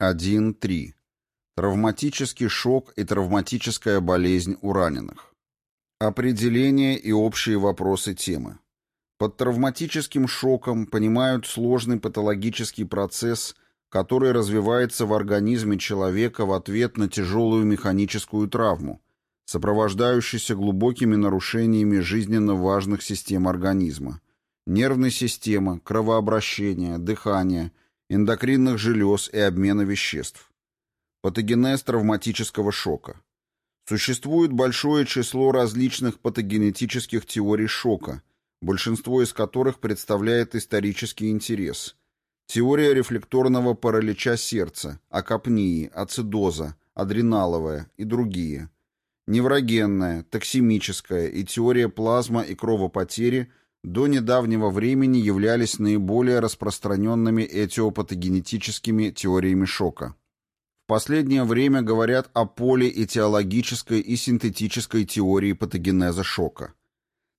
1.3. Травматический шок и травматическая болезнь у раненых. Определение и общие вопросы темы. Под травматическим шоком понимают сложный патологический процесс, который развивается в организме человека в ответ на тяжелую механическую травму, сопровождающийся глубокими нарушениями жизненно важных систем организма – нервной системы, кровообращения, дыхания, эндокринных желез и обмена веществ. Патогенез травматического шока. Существует большое число различных патогенетических теорий шока, большинство из которых представляет исторический интерес. Теория рефлекторного паралича сердца, акапнии, ацидоза, адреналовая и другие – неврогенная, токсимическая и теория плазма и кровопотери до недавнего времени являлись наиболее распространенными этиопатогенетическими теориями шока. В последнее время говорят о полиэтиологической и синтетической теории патогенеза шока.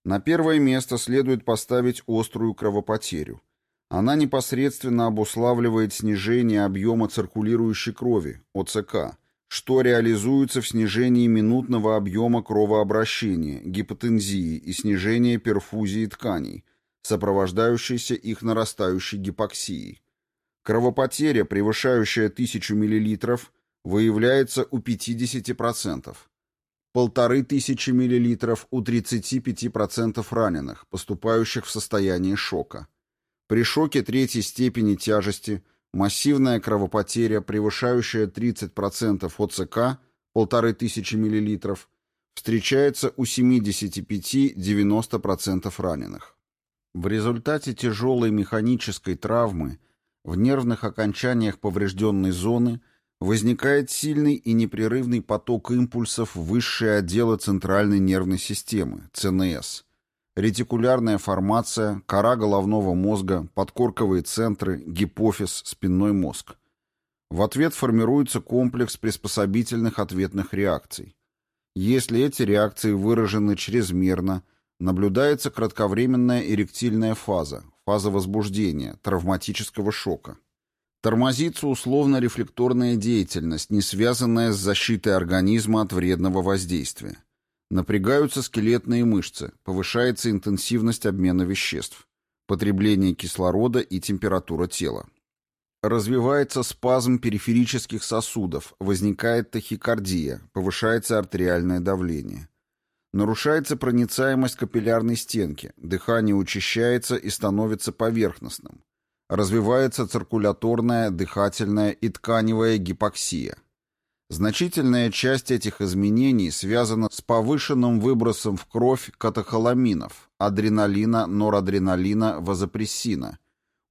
На первое место следует поставить острую кровопотерю. Она непосредственно обуславливает снижение объема циркулирующей крови, ОЦК, что реализуется в снижении минутного объема кровообращения, гипотензии и снижении перфузии тканей, сопровождающейся их нарастающей гипоксией. Кровопотеря, превышающая 1000 мл, выявляется у 50%, полторы тысячи миллилитров у 35% раненых, поступающих в состоянии шока. При шоке третьей степени тяжести Массивная кровопотеря, превышающая 30% ОЦК, 1500 мл, встречается у 75-90% раненых. В результате тяжелой механической травмы в нервных окончаниях поврежденной зоны возникает сильный и непрерывный поток импульсов в высшие отделы центральной нервной системы, ЦНС – ретикулярная формация, кора головного мозга, подкорковые центры, гипофиз, спинной мозг. В ответ формируется комплекс приспособительных ответных реакций. Если эти реакции выражены чрезмерно, наблюдается кратковременная эректильная фаза, фаза возбуждения, травматического шока. Тормозится условно-рефлекторная деятельность, не связанная с защитой организма от вредного воздействия. Напрягаются скелетные мышцы, повышается интенсивность обмена веществ, потребление кислорода и температура тела. Развивается спазм периферических сосудов, возникает тахикардия, повышается артериальное давление. Нарушается проницаемость капиллярной стенки, дыхание учащается и становится поверхностным. Развивается циркуляторная, дыхательная и тканевая гипоксия. Значительная часть этих изменений связана с повышенным выбросом в кровь катехоламинов, адреналина, норадреналина, вазопрессина,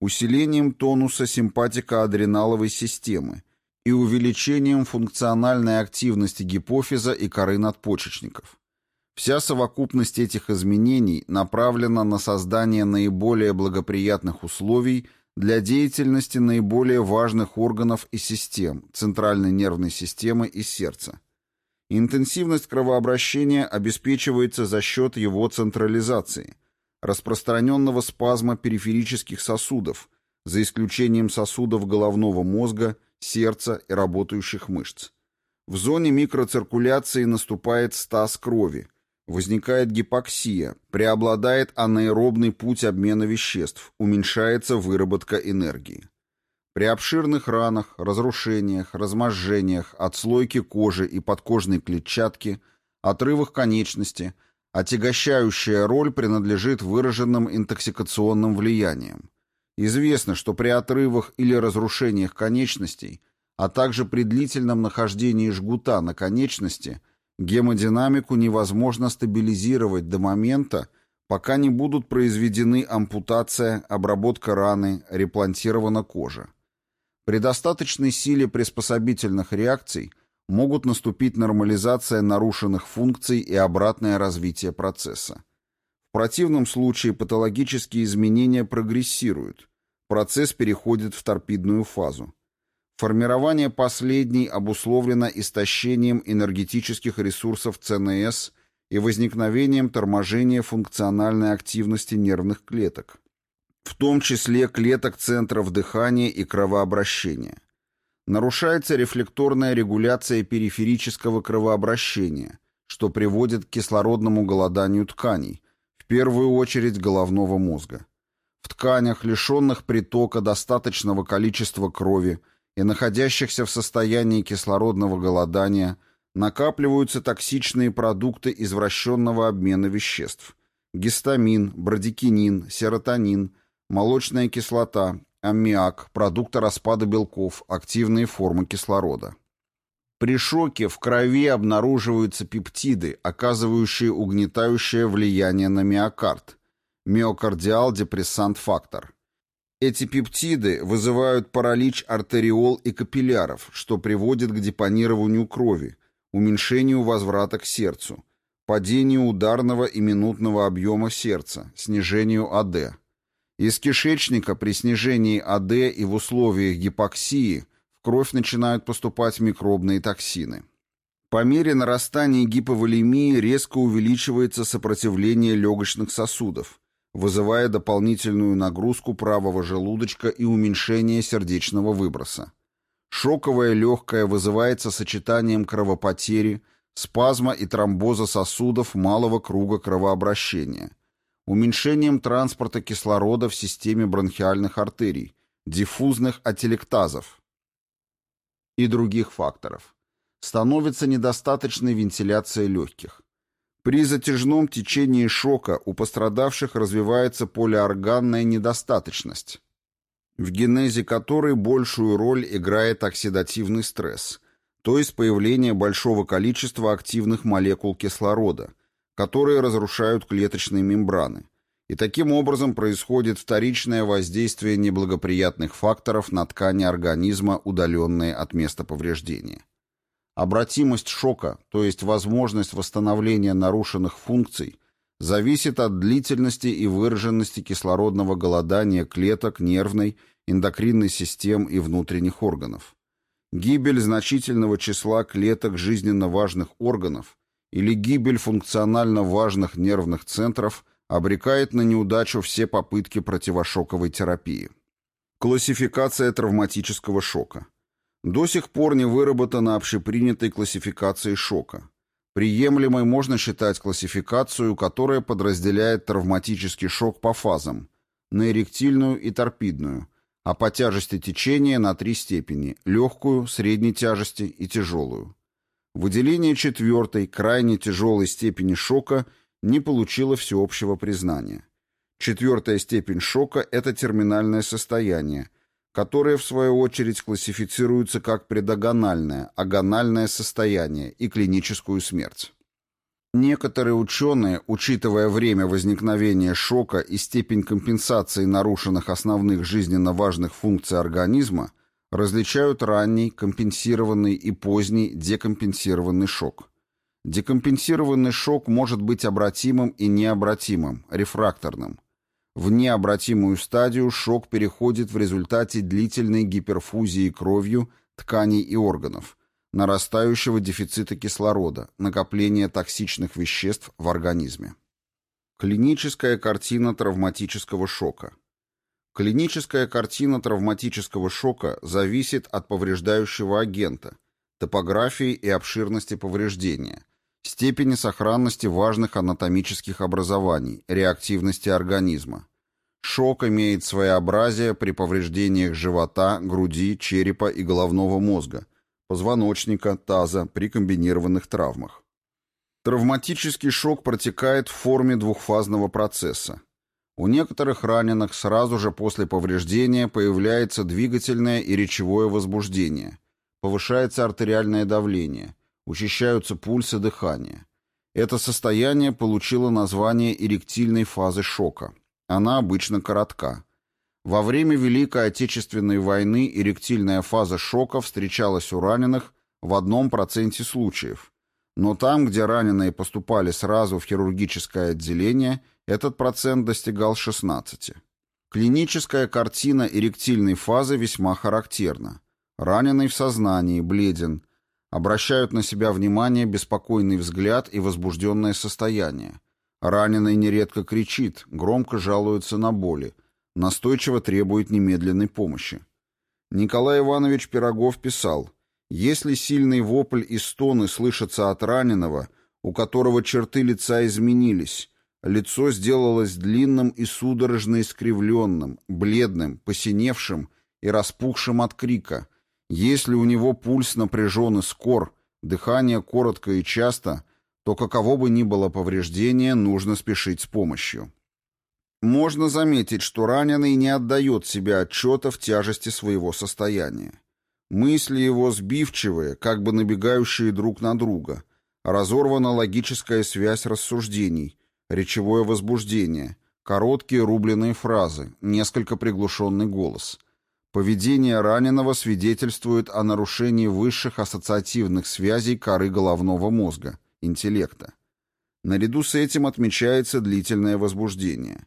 усилением тонуса симпатико-адреналовой системы и увеличением функциональной активности гипофиза и коры надпочечников. Вся совокупность этих изменений направлена на создание наиболее благоприятных условий – для деятельности наиболее важных органов и систем, центральной нервной системы и сердца. Интенсивность кровообращения обеспечивается за счет его централизации, распространенного спазма периферических сосудов, за исключением сосудов головного мозга, сердца и работающих мышц. В зоне микроциркуляции наступает стаз крови – Возникает гипоксия, преобладает анаэробный путь обмена веществ, уменьшается выработка энергии. При обширных ранах, разрушениях, разможжениях, отслойке кожи и подкожной клетчатки, отрывах конечности, отягощающая роль принадлежит выраженным интоксикационным влияниям. Известно, что при отрывах или разрушениях конечностей, а также при длительном нахождении жгута на конечности – Гемодинамику невозможно стабилизировать до момента, пока не будут произведены ампутация, обработка раны, реплантирована кожа. При достаточной силе приспособительных реакций могут наступить нормализация нарушенных функций и обратное развитие процесса. В противном случае патологические изменения прогрессируют, процесс переходит в торпидную фазу. Формирование последней обусловлено истощением энергетических ресурсов ЦНС и возникновением торможения функциональной активности нервных клеток, в том числе клеток центров дыхания и кровообращения. Нарушается рефлекторная регуляция периферического кровообращения, что приводит к кислородному голоданию тканей, в первую очередь головного мозга. В тканях, лишенных притока достаточного количества крови и находящихся в состоянии кислородного голодания, накапливаются токсичные продукты извращенного обмена веществ – гистамин, брадикинин, серотонин, молочная кислота, аммиак, продукты распада белков, активные формы кислорода. При шоке в крови обнаруживаются пептиды, оказывающие угнетающее влияние на миокард, миокардиал-депрессант-фактор. Эти пептиды вызывают паралич артериол и капилляров, что приводит к депонированию крови, уменьшению возврата к сердцу, падению ударного и минутного объема сердца, снижению АД. Из кишечника при снижении АД и в условиях гипоксии в кровь начинают поступать микробные токсины. По мере нарастания гиповолемии резко увеличивается сопротивление легочных сосудов, вызывая дополнительную нагрузку правого желудочка и уменьшение сердечного выброса. Шоковое легкое вызывается сочетанием кровопотери, спазма и тромбоза сосудов малого круга кровообращения, уменьшением транспорта кислорода в системе бронхиальных артерий, диффузных ателектазов и других факторов. Становится недостаточной вентиляция легких. При затяжном течении шока у пострадавших развивается полиорганная недостаточность, в генезе которой большую роль играет оксидативный стресс, то есть появление большого количества активных молекул кислорода, которые разрушают клеточные мембраны, и таким образом происходит вторичное воздействие неблагоприятных факторов на ткани организма, удаленные от места повреждения. Обратимость шока, то есть возможность восстановления нарушенных функций, зависит от длительности и выраженности кислородного голодания клеток нервной, эндокринной систем и внутренних органов. Гибель значительного числа клеток жизненно важных органов или гибель функционально важных нервных центров обрекает на неудачу все попытки противошоковой терапии. Классификация травматического шока. До сих пор не выработана общепринятой классификации шока. Приемлемой можно считать классификацию, которая подразделяет травматический шок по фазам – на эректильную и торпидную, а по тяжести течения на три степени – легкую, средней тяжести и тяжелую. Выделение четвертой, крайне тяжелой степени шока не получило всеобщего признания. Четвертая степень шока – это терминальное состояние – которые, в свою очередь, классифицируются как предагональное, агональное состояние и клиническую смерть. Некоторые ученые, учитывая время возникновения шока и степень компенсации нарушенных основных жизненно важных функций организма, различают ранний, компенсированный и поздний декомпенсированный шок. Декомпенсированный шок может быть обратимым и необратимым, рефракторным. В необратимую стадию шок переходит в результате длительной гиперфузии кровью тканей и органов, нарастающего дефицита кислорода, накопления токсичных веществ в организме. Клиническая картина травматического шока. Клиническая картина травматического шока зависит от повреждающего агента, топографии и обширности повреждения, степени сохранности важных анатомических образований, реактивности организма. Шок имеет своеобразие при повреждениях живота, груди, черепа и головного мозга, позвоночника, таза при комбинированных травмах. Травматический шок протекает в форме двухфазного процесса. У некоторых раненых сразу же после повреждения появляется двигательное и речевое возбуждение, повышается артериальное давление – учащаются пульс и дыхание. Это состояние получило название эректильной фазы шока. Она обычно коротка. Во время Великой Отечественной войны эректильная фаза шока встречалась у раненых в одном проценте случаев. Но там, где раненые поступали сразу в хирургическое отделение, этот процент достигал 16. Клиническая картина эректильной фазы весьма характерна. Раненый в сознании, бледен, Обращают на себя внимание беспокойный взгляд и возбужденное состояние. Раненый нередко кричит, громко жалуется на боли, настойчиво требует немедленной помощи. Николай Иванович Пирогов писал, «Если сильный вопль и стоны слышатся от раненого, у которого черты лица изменились, лицо сделалось длинным и судорожно искривленным, бледным, посиневшим и распухшим от крика, если у него пульс напряжен и скор, дыхание коротко и часто, то каково бы ни было повреждение, нужно спешить с помощью. Можно заметить, что раненый не отдает себе отчета в тяжести своего состояния. Мысли его сбивчивые, как бы набегающие друг на друга. Разорвана логическая связь рассуждений, речевое возбуждение, короткие рубленые фразы, несколько приглушенный голос. Поведение раненого свидетельствует о нарушении высших ассоциативных связей коры головного мозга, интеллекта. Наряду с этим отмечается длительное возбуждение.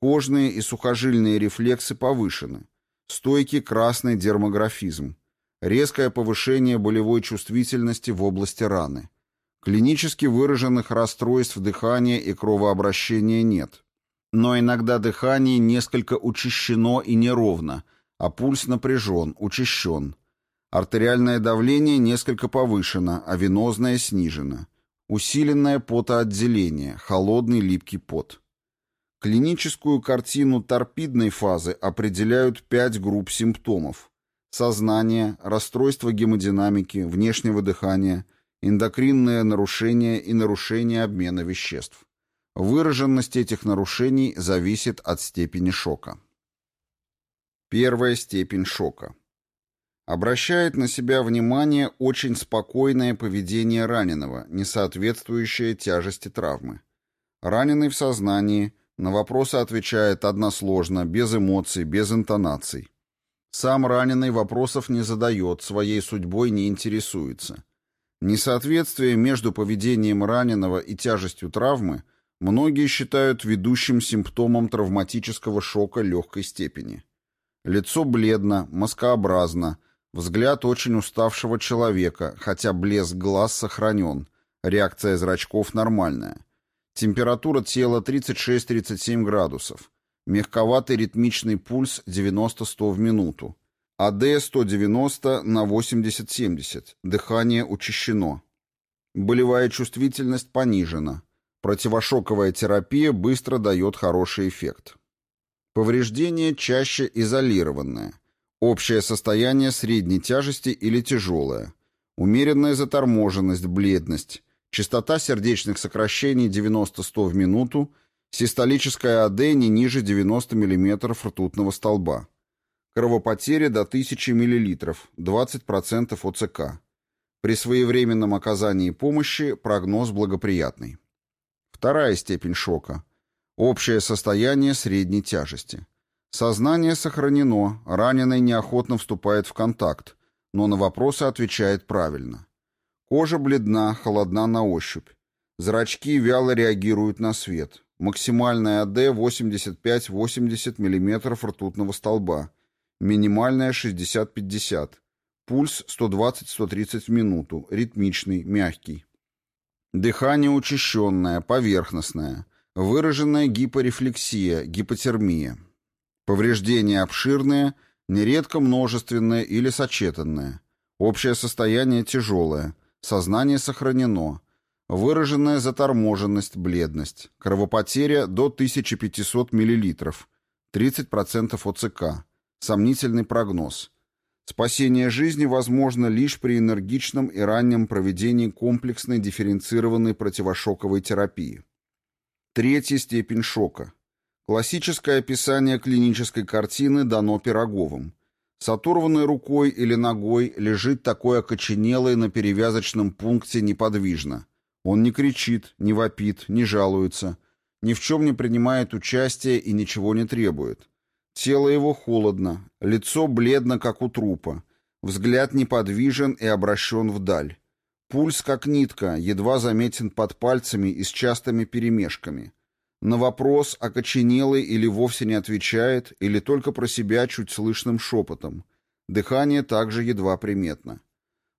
Кожные и сухожильные рефлексы повышены. Стойкий красный дермографизм. Резкое повышение болевой чувствительности в области раны. Клинически выраженных расстройств дыхания и кровообращения нет. Но иногда дыхание несколько учащено и неровно, а пульс напряжен, учащен. Артериальное давление несколько повышено, а венозное снижено. Усиленное потоотделение, холодный липкий пот. Клиническую картину торпидной фазы определяют пять групп симптомов. Сознание, расстройство гемодинамики, внешнего дыхания, эндокринное нарушение и нарушение обмена веществ. Выраженность этих нарушений зависит от степени шока. Первая степень шока. Обращает на себя внимание очень спокойное поведение раненого, не соответствующее тяжести травмы. Раненый в сознании – на вопросы отвечает односложно, без эмоций, без интонаций. Сам раненый вопросов не задает, своей судьбой не интересуется. Несоответствие между поведением раненого и тяжестью травмы многие считают ведущим симптомом травматического шока легкой степени. Лицо бледно, маскообразно, взгляд очень уставшего человека, хотя блеск глаз сохранен, реакция зрачков нормальная – Температура тела 36-37 градусов. Мягковатый ритмичный пульс 90-100 в минуту. АД 190 на 80-70. Дыхание учащено. Болевая чувствительность понижена. Противошоковая терапия быстро дает хороший эффект. Повреждение чаще изолированное. Общее состояние средней тяжести или тяжелое. Умеренная заторможенность, бледность. Частота сердечных сокращений 90-100 в минуту, систолическая АД не ниже 90 мм ртутного столба. Кровопотери до 1000 мл, 20% ОЦК. При своевременном оказании помощи прогноз благоприятный. Вторая степень шока. Общее состояние средней тяжести. Сознание сохранено, раненый неохотно вступает в контакт, но на вопросы отвечает правильно. Кожа бледна, холодна на ощупь. Зрачки вяло реагируют на свет. Максимальная АД 85-80 мм ртутного столба. Минимальная 60-50. Пульс 120-130 в минуту. Ритмичный, мягкий. Дыхание учащенное, поверхностное. Выраженная гипорефлексия, гипотермия. Повреждения обширные, нередко множественное или сочетанное. Общее состояние тяжелое. Сознание сохранено. Выраженная заторможенность, бледность. Кровопотеря до 1500 мл. 30% ОЦК. Сомнительный прогноз. Спасение жизни возможно лишь при энергичном и раннем проведении комплексной дифференцированной противошоковой терапии. Третья степень шока. Классическое описание клинической картины дано Пироговым. С оторванной рукой или ногой лежит такой окоченелый на перевязочном пункте неподвижно. Он не кричит, не вопит, не жалуется, ни в чем не принимает участия и ничего не требует. Тело его холодно, лицо бледно, как у трупа, взгляд неподвижен и обращен вдаль. Пульс, как нитка, едва заметен под пальцами и с частыми перемешками. На вопрос, окоченелый или вовсе не отвечает, или только про себя чуть слышным шепотом. Дыхание также едва приметно.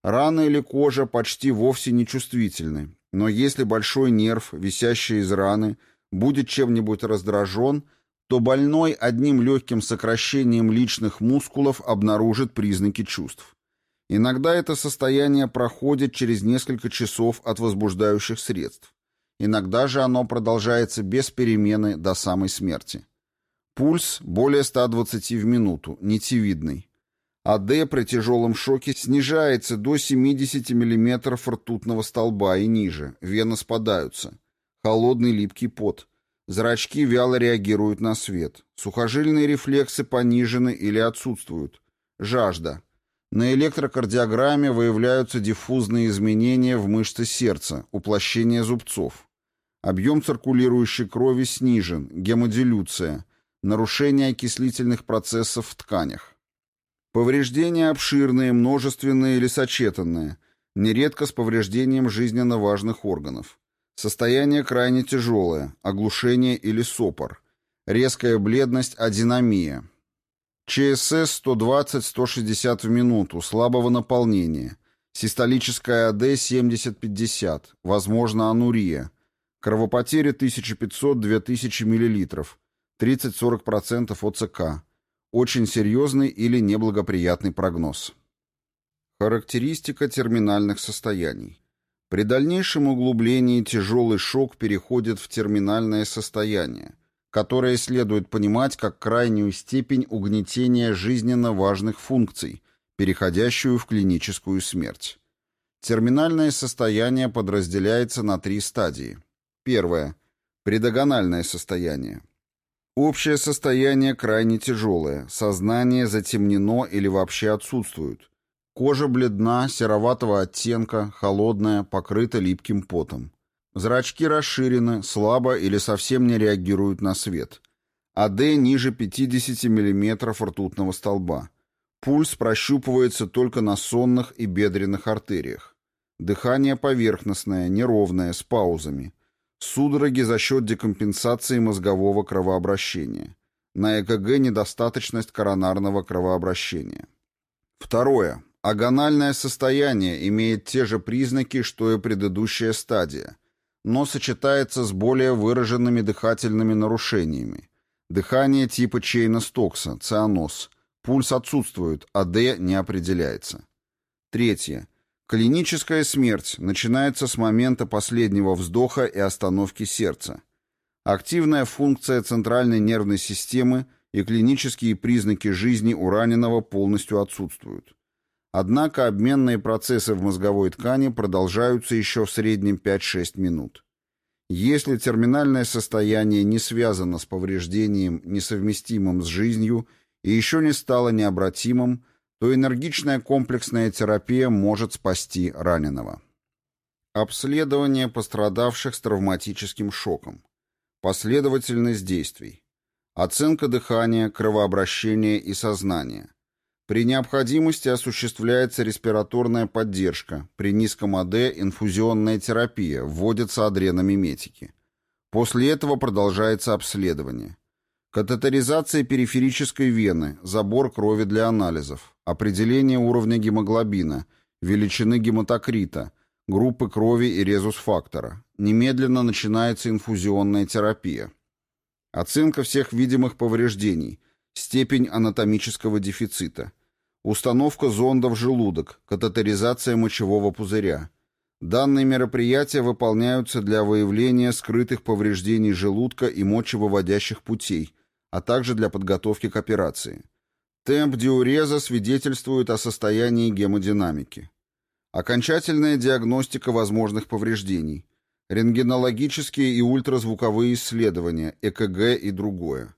Рана или кожа почти вовсе не чувствительны, но если большой нерв, висящий из раны, будет чем-нибудь раздражен, то больной одним легким сокращением личных мускулов обнаружит признаки чувств. Иногда это состояние проходит через несколько часов от возбуждающих средств. Иногда же оно продолжается без перемены до самой смерти. Пульс более 120 в минуту, нитевидный. АД при тяжелом шоке снижается до 70 мм ртутного столба и ниже, вены спадаются. Холодный липкий пот. Зрачки вяло реагируют на свет. Сухожильные рефлексы понижены или отсутствуют. Жажда. На электрокардиограмме выявляются диффузные изменения в мышце сердца, уплощение зубцов. Объем циркулирующей крови снижен, гемодилюция, нарушение окислительных процессов в тканях. Повреждения обширные, множественные или сочетанные, нередко с повреждением жизненно важных органов. Состояние крайне тяжелое, оглушение или сопор, резкая бледность, адинамия, ЧСС 120-160 в минуту, слабого наполнения. Систолическая АД 70-50, возможно анурия. Кровопотери 1500-2000 мл, 30-40% ОЦК. Очень серьезный или неблагоприятный прогноз. Характеристика терминальных состояний. При дальнейшем углублении тяжелый шок переходит в терминальное состояние – которое следует понимать как крайнюю степень угнетения жизненно важных функций, переходящую в клиническую смерть. Терминальное состояние подразделяется на три стадии. Первое. Предогональное состояние. Общее состояние крайне тяжелое, сознание затемнено или вообще отсутствует. Кожа бледна, сероватого оттенка, холодная, покрыта липким потом. Зрачки расширены, слабо или совсем не реагируют на свет. АД ниже 50 мм ртутного столба. Пульс прощупывается только на сонных и бедренных артериях. Дыхание поверхностное, неровное, с паузами. Судороги за счет декомпенсации мозгового кровообращения. На ЭКГ недостаточность коронарного кровообращения. Второе. Агональное состояние имеет те же признаки, что и предыдущая стадия – но сочетается с более выраженными дыхательными нарушениями. Дыхание типа Чейна-Стокса, цианоз. Пульс отсутствует, АД не определяется. Третье. Клиническая смерть начинается с момента последнего вздоха и остановки сердца. Активная функция центральной нервной системы и клинические признаки жизни у раненого полностью отсутствуют. Однако обменные процессы в мозговой ткани продолжаются еще в среднем 5-6 минут. Если терминальное состояние не связано с повреждением, несовместимым с жизнью, и еще не стало необратимым, то энергичная комплексная терапия может спасти раненого. Обследование пострадавших с травматическим шоком. Последовательность действий. Оценка дыхания, кровообращения и сознания. При необходимости осуществляется респираторная поддержка, при низком АД инфузионная терапия, вводятся адреномиметики. После этого продолжается обследование. Катетеризация периферической вены, забор крови для анализов, определение уровня гемоглобина, величины гематокрита, группы крови и резус-фактора. Немедленно начинается инфузионная терапия. Оценка всех видимых повреждений – степень анатомического дефицита, установка зонда в желудок, катетеризация мочевого пузыря. Данные мероприятия выполняются для выявления скрытых повреждений желудка и мочевыводящих путей, а также для подготовки к операции. Темп диуреза свидетельствует о состоянии гемодинамики. Окончательная диагностика возможных повреждений. Рентгенологические и ультразвуковые исследования, ЭКГ и другое.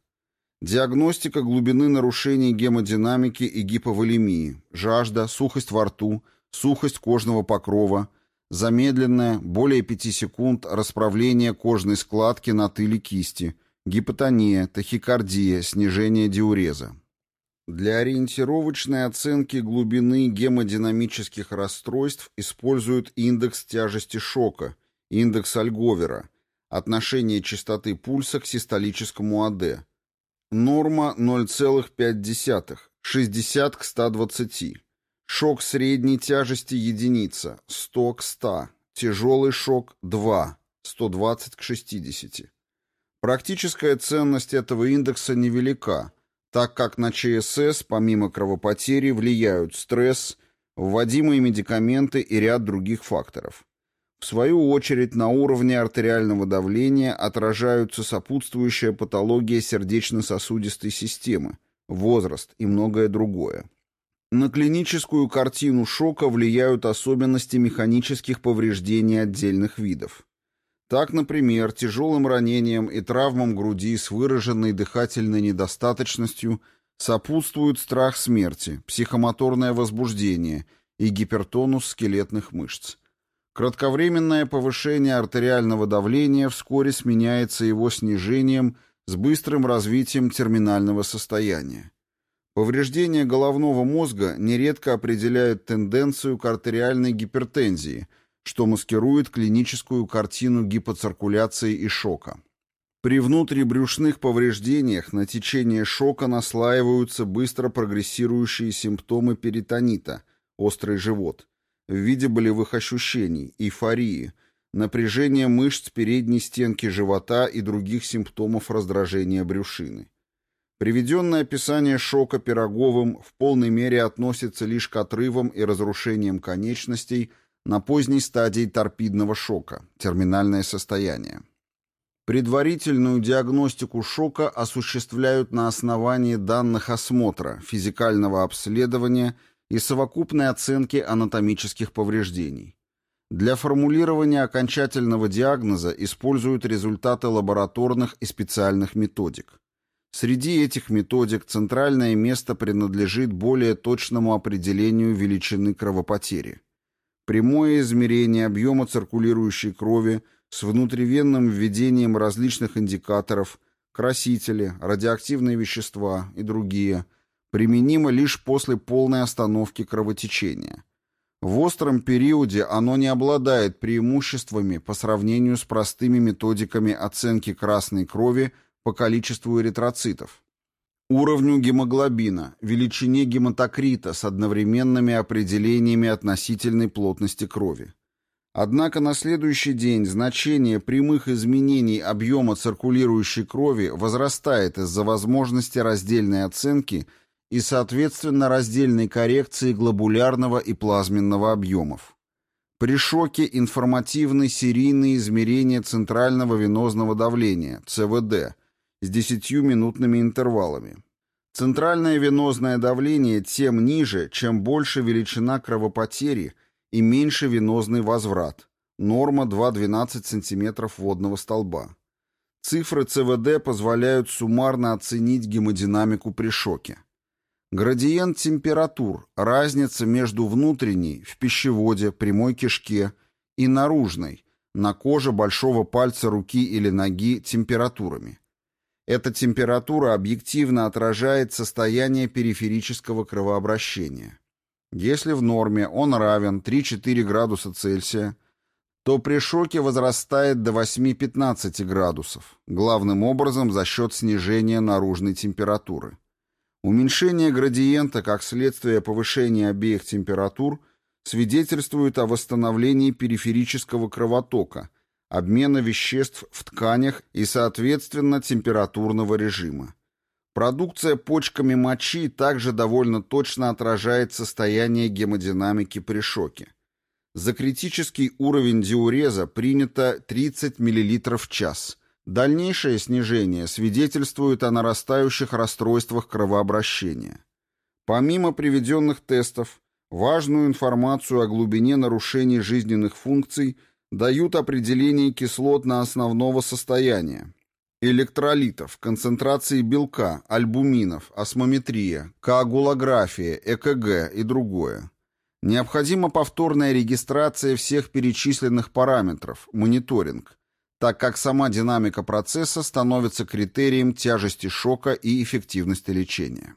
Диагностика глубины нарушений гемодинамики и гиповолемии, жажда, сухость во рту, сухость кожного покрова, замедленное, более 5 секунд, расправление кожной складки на тыле кисти, гипотония, тахикардия, снижение диуреза. Для ориентировочной оценки глубины гемодинамических расстройств используют индекс тяжести шока, индекс Альговера, отношение частоты пульса к систолическому АД, Норма 0,5, 60 к 120. Шок средней тяжести единица, 100 к 100. Тяжелый шок 2, 120 к 60. Практическая ценность этого индекса невелика, так как на ЧСС помимо кровопотери влияют стресс, вводимые медикаменты и ряд других факторов. В свою очередь на уровне артериального давления отражаются сопутствующая патология сердечно-сосудистой системы, возраст и многое другое. На клиническую картину шока влияют особенности механических повреждений отдельных видов. Так, например, тяжелым ранением и травмам груди с выраженной дыхательной недостаточностью сопутствуют страх смерти, психомоторное возбуждение и гипертонус скелетных мышц. Кратковременное повышение артериального давления вскоре сменяется его снижением с быстрым развитием терминального состояния. Повреждение головного мозга нередко определяет тенденцию к артериальной гипертензии – что маскирует клиническую картину гипоциркуляции и шока. При внутрибрюшных повреждениях на течение шока наслаиваются быстро прогрессирующие симптомы перитонита, острый живот, в виде болевых ощущений, эйфории, напряжения мышц передней стенки живота и других симптомов раздражения брюшины. Приведенное описание шока Пироговым в полной мере относится лишь к отрывам и разрушениям конечностей – на поздней стадии торпидного шока, терминальное состояние. Предварительную диагностику шока осуществляют на основании данных осмотра, физикального обследования и совокупной оценки анатомических повреждений. Для формулирования окончательного диагноза используют результаты лабораторных и специальных методик. Среди этих методик центральное место принадлежит более точному определению величины кровопотери. Прямое измерение объема циркулирующей крови с внутривенным введением различных индикаторов, красители, радиоактивные вещества и другие, применимо лишь после полной остановки кровотечения. В остром периоде оно не обладает преимуществами по сравнению с простыми методиками оценки красной крови по количеству эритроцитов уровню гемоглобина, величине гематокрита с одновременными определениями относительной плотности крови. Однако на следующий день значение прямых изменений объема циркулирующей крови возрастает из-за возможности раздельной оценки и, соответственно, раздельной коррекции глобулярного и плазменного объемов. При шоке информативны серийные измерения центрального венозного давления, ЦВД – с 10-минутными интервалами. Центральное венозное давление тем ниже, чем больше величина кровопотери и меньше венозный возврат. Норма 2,12 см водного столба. Цифры ЦВД позволяют суммарно оценить гемодинамику при шоке. Градиент температур – разница между внутренней, в пищеводе, прямой кишке, и наружной, на коже большого пальца руки или ноги температурами. Эта температура объективно отражает состояние периферического кровообращения. Если в норме он равен 3-4 градуса Цельсия, то при шоке возрастает до 8-15 градусов, главным образом за счет снижения наружной температуры. Уменьшение градиента как следствие повышения обеих температур свидетельствует о восстановлении периферического кровотока – обмена веществ в тканях и, соответственно, температурного режима. Продукция почками мочи также довольно точно отражает состояние гемодинамики при шоке. За критический уровень диуреза принято 30 мл в час. Дальнейшее снижение свидетельствует о нарастающих расстройствах кровообращения. Помимо приведенных тестов, важную информацию о глубине нарушений жизненных функций – дают определение кислот на основного состояния, электролитов, концентрации белка, альбуминов, осмометрия, коагулография, ЭКГ и другое. Необходима повторная регистрация всех перечисленных параметров, мониторинг, так как сама динамика процесса становится критерием тяжести шока и эффективности лечения.